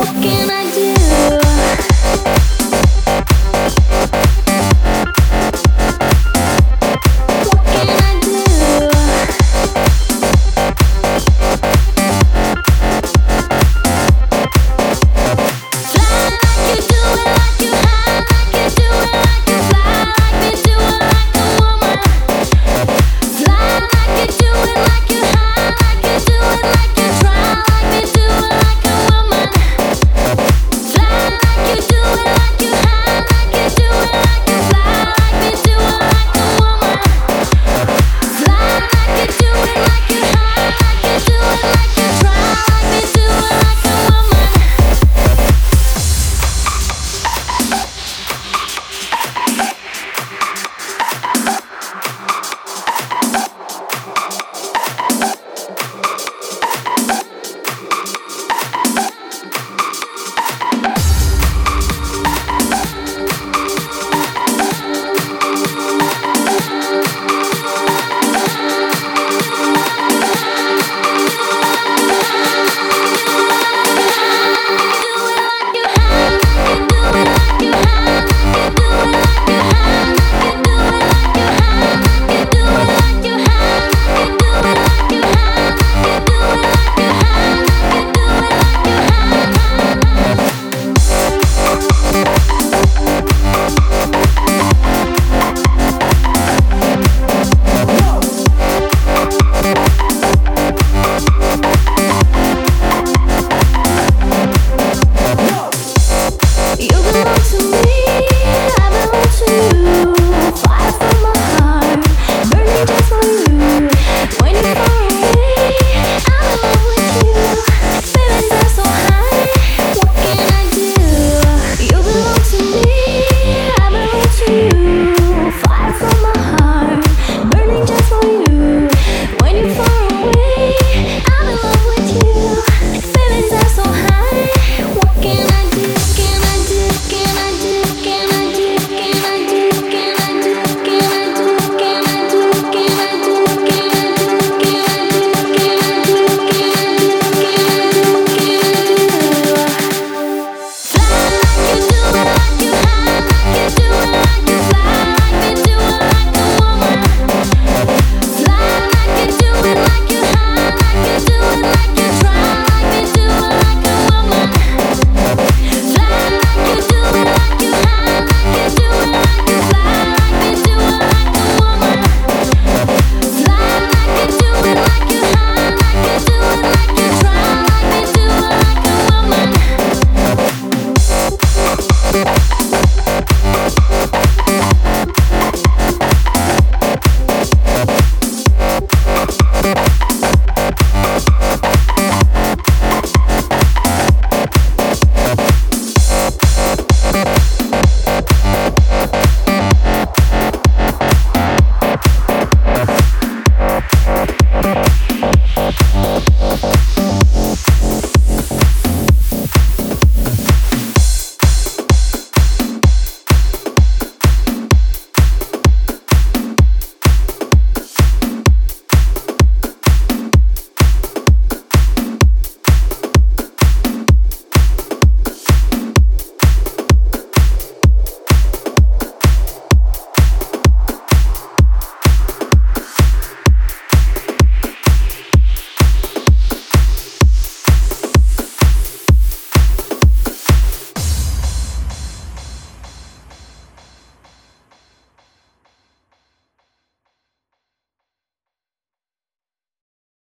What can I do?